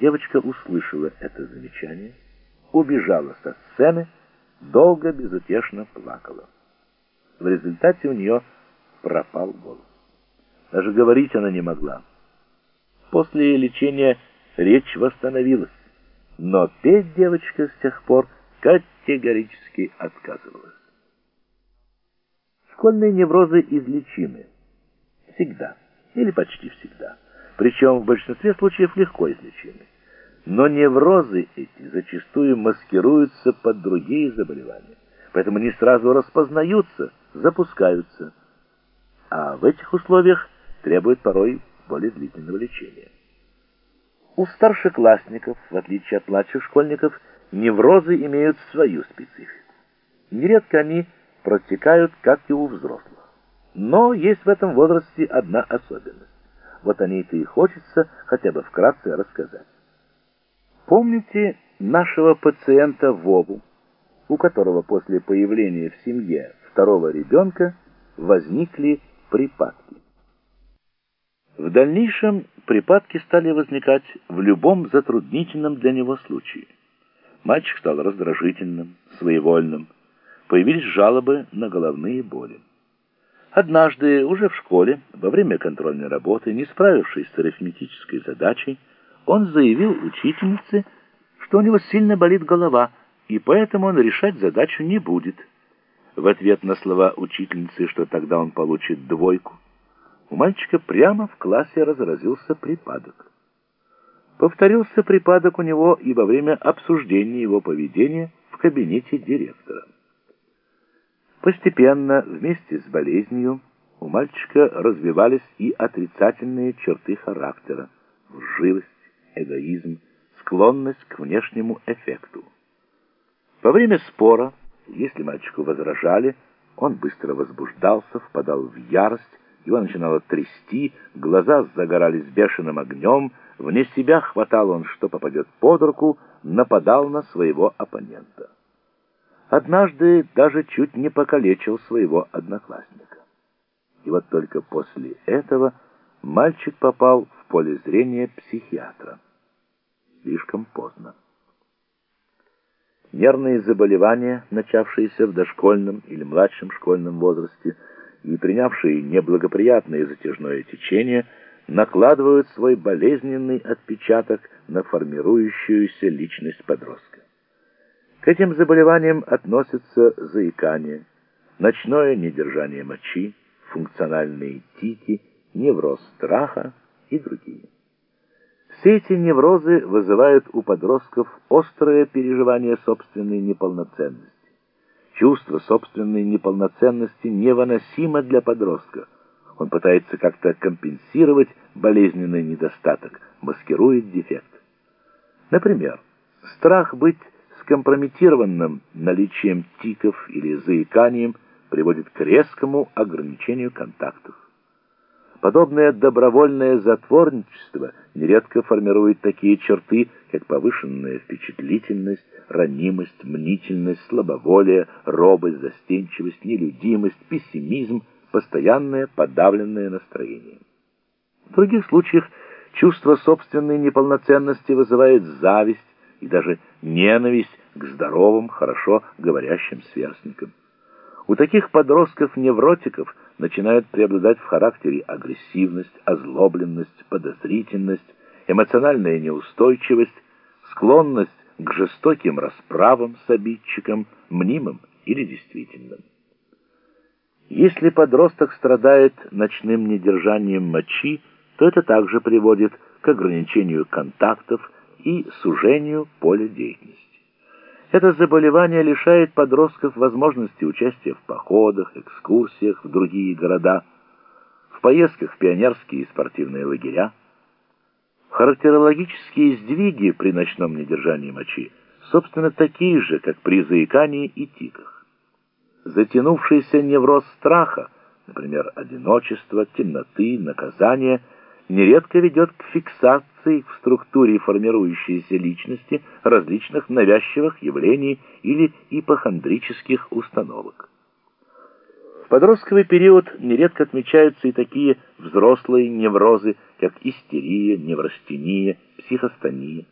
Девочка услышала это замечание, убежала со сцены, долго безутешно плакала. В результате у нее пропал голос. Даже говорить она не могла. После лечения речь восстановилась, но петь девочка с тех пор категорически отказывалась. Школьные неврозы излечимы. Всегда. Или почти всегда. Причем в большинстве случаев легко излечимы. Но неврозы эти зачастую маскируются под другие заболевания. Поэтому не сразу распознаются, запускаются. А в этих условиях требует порой более длительного лечения. У старшеклассников, в отличие от младших школьников, неврозы имеют свою специфику. Нередко они протекают, как и у взрослых. Но есть в этом возрасте одна особенность. Вот о ней-то и хочется хотя бы вкратце рассказать. Помните нашего пациента Вову, у которого после появления в семье второго ребенка возникли припадки? В дальнейшем припадки стали возникать в любом затруднительном для него случае. Мальчик стал раздражительным, своевольным, появились жалобы на головные боли. Однажды, уже в школе, во время контрольной работы, не справившись с арифметической задачей, он заявил учительнице, что у него сильно болит голова, и поэтому он решать задачу не будет. В ответ на слова учительницы, что тогда он получит двойку, у мальчика прямо в классе разразился припадок. Повторился припадок у него и во время обсуждения его поведения в кабинете директора. Постепенно, вместе с болезнью, у мальчика развивались и отрицательные черты характера, лживость, эгоизм, склонность к внешнему эффекту. Во время спора, если мальчику возражали, он быстро возбуждался, впадал в ярость, его начинало трясти, глаза загорались бешеным огнем, вне себя хватал он, что попадет под руку, нападал на своего оппонента однажды даже чуть не покалечил своего одноклассника. И вот только после этого мальчик попал в поле зрения психиатра. Слишком поздно. Нервные заболевания, начавшиеся в дошкольном или младшем школьном возрасте и принявшие неблагоприятное затяжное течение, накладывают свой болезненный отпечаток на формирующуюся личность подростка. К этим заболеваниям относятся заикание, ночное недержание мочи, функциональные тики, невроз страха и другие. Все эти неврозы вызывают у подростков острое переживание собственной неполноценности. Чувство собственной неполноценности невыносимо для подростка. Он пытается как-то компенсировать болезненный недостаток, маскирует дефект. Например, страх быть скомпрометированным наличием тиков или заиканием приводит к резкому ограничению контактов. Подобное добровольное затворничество нередко формирует такие черты, как повышенная впечатлительность, ранимость, мнительность, слабоволие, робость, застенчивость, нелюдимость, пессимизм, постоянное подавленное настроение. В других случаях чувство собственной неполноценности вызывает зависть, и даже ненависть к здоровым, хорошо говорящим сверстникам. У таких подростков-невротиков начинает преобладать в характере агрессивность, озлобленность, подозрительность, эмоциональная неустойчивость, склонность к жестоким расправам с обидчиком, мнимым или действительным. Если подросток страдает ночным недержанием мочи, то это также приводит к ограничению контактов и сужению поля деятельности. Это заболевание лишает подростков возможности участия в походах, экскурсиях в другие города, в поездках в пионерские и спортивные лагеря. Характерологические сдвиги при ночном недержании мочи собственно такие же, как при заикании и тиках. Затянувшийся невроз страха, например, одиночество, темноты, наказания – нередко ведет к фиксации в структуре формирующейся личности различных навязчивых явлений или ипохондрических установок. В подростковый период нередко отмечаются и такие взрослые неврозы, как истерия, неврастения, психостания.